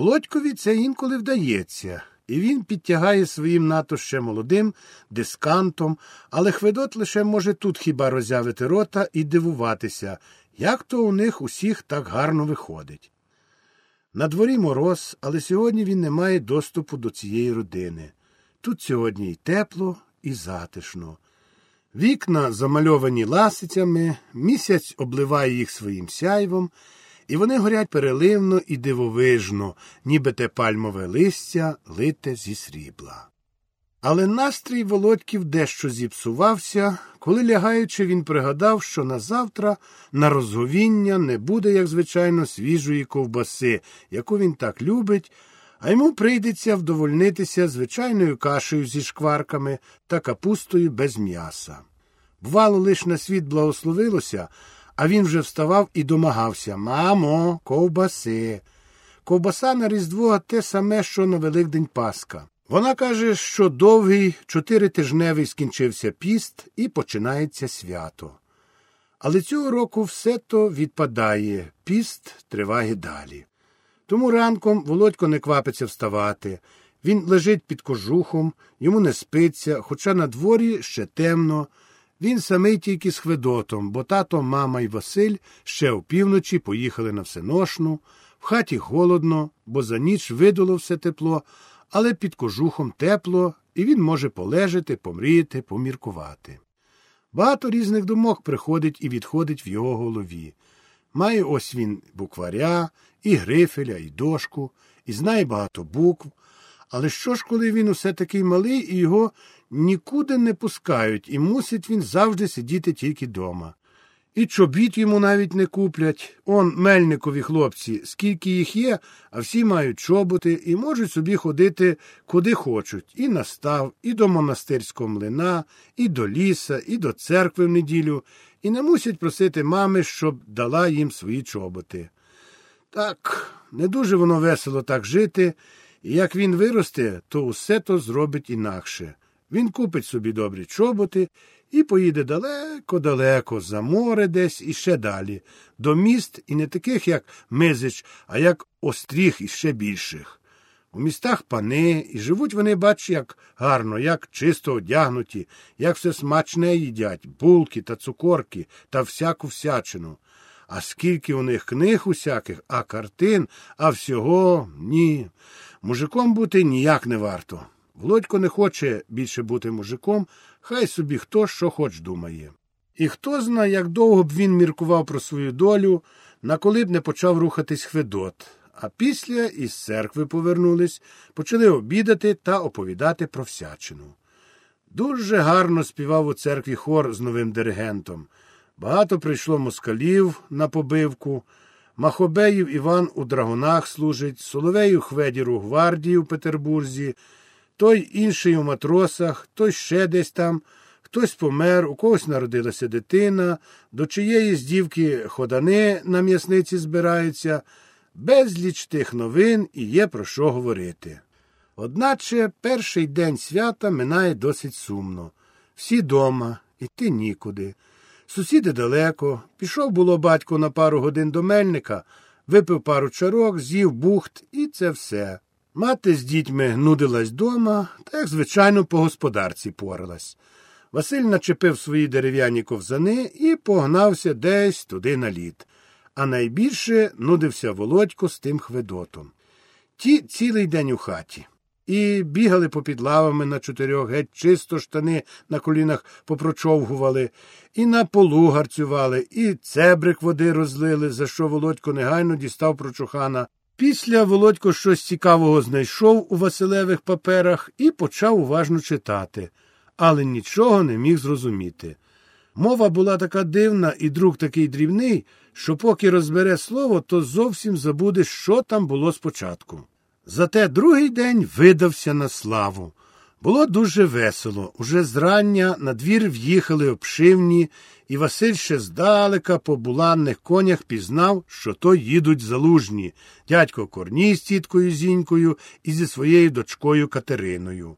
Володькові це інколи вдається, і він підтягає своїм НАТО ще молодим дискантом, але Хведот лише може тут хіба роззявити рота і дивуватися, як то у них усіх так гарно виходить. На дворі мороз, але сьогодні він не має доступу до цієї родини. Тут сьогодні й тепло, і затишно. Вікна замальовані ласицями, місяць обливає їх своїм сяйвом, і вони горять переливно і дивовижно, ніби те пальмове листя лите зі срібла. Але настрій Володьків дещо зіпсувався, коли лягаючи, він пригадав, що на завтра на розговіння не буде, як звичайно, свіжої ковбаси, яку він так любить, а йому прийдеться вдовольнитися звичайною кашею зі шкварками та капустою без м'яса. Бувало, лиш на світ благословилося, а він вже вставав і домагався Мамо, ковбаси. Ковбаса на Різдво те саме, що на Великдень Пасха. Вона каже, що довгий чотиритижневий скінчився піст і починається свято. Але цього року все то відпадає, піст триває далі. Тому ранком Володько не квапиться вставати. Він лежить під кожухом, йому не спиться, хоча на дворі ще темно. Він самий тільки з Хведотом, бо тато, мама і Василь ще опівночі поїхали на всеношну, в хаті холодно, бо за ніч видуло все тепло, але під кожухом тепло, і він може полежати, помріяти, поміркувати. Багато різних думок приходить і відходить в його голові. Має ось він букваря, і грифеля, і дошку, і знає багато букв. Але що ж, коли він усе такий малий і його нікуди не пускають, і мусить він завжди сидіти тільки дома. І чобіт йому навіть не куплять. Он мельникові хлопці, скільки їх є, а всі мають чоботи і можуть собі ходити куди хочуть, і на став, і до монастирського млина, і до ліса, і до церкви в неділю, і не мусять просити мами, щоб дала їм свої чоботи. Так, не дуже воно весело так жити, і як він виросте, то усе то зробить інакше. Він купить собі добрі чоботи і поїде далеко-далеко, за море десь і ще далі, до міст і не таких, як Мизич, а як остріг і ще більших. У містах пани, і живуть вони, бач, як гарно, як чисто одягнуті, як все смачне їдять, булки та цукорки та всяку всячину. А скільки у них книг усяких, а картин, а всього ні. Мужиком бути ніяк не варто. Володько не хоче більше бути мужиком, хай собі хто що хоч думає. І хто знає, як довго б він міркував про свою долю, на коли б не почав рухатись Хведот, а після із церкви повернулись, почали обідати та оповідати про всячину. Дуже гарно співав у церкві хор з новим диригентом. Багато прийшло москалів на побивку. Махобеїв Іван у драгунах служить, Соловею Хведір у гвардії у Петербурзі, той інший у матросах, той ще десь там, хтось помер, у когось народилася дитина, до чиєї з дівки ходани на м'ясниці збираються, безліч тих новин і є про що говорити. Одначе перший день свята минає досить сумно. Всі дома, іти нікуди. Сусіди далеко, пішов, було батько на пару годин до мельника, випив пару чарок, з'їв бухт, і це все. Мати з дітьми нудилась дома, та, як звичайно, по господарці поралась. Василь начепив свої дерев'яні ковзани і погнався десь туди на лід. А найбільше нудився володько з тим хведотом. Ті цілий день у хаті. І бігали попід лавами на чотирьох, геть чисто штани на колінах попрочовгували, і на полу гарцювали, і цебрик води розлили, за що Володько негайно дістав прочухана. Після Володько щось цікавого знайшов у Василевих паперах і почав уважно читати, але нічого не міг зрозуміти. Мова була така дивна і друк такий дрібний, що поки розбере слово, то зовсім забуде, що там було спочатку. Зате другий день видався на славу. Було дуже весело. Уже зрання на двір в'їхали обшивні, і Василь ще здалека по буланних конях пізнав, що то їдуть залужні, дядько Корній з тіткою Зінькою і зі своєю дочкою Катериною.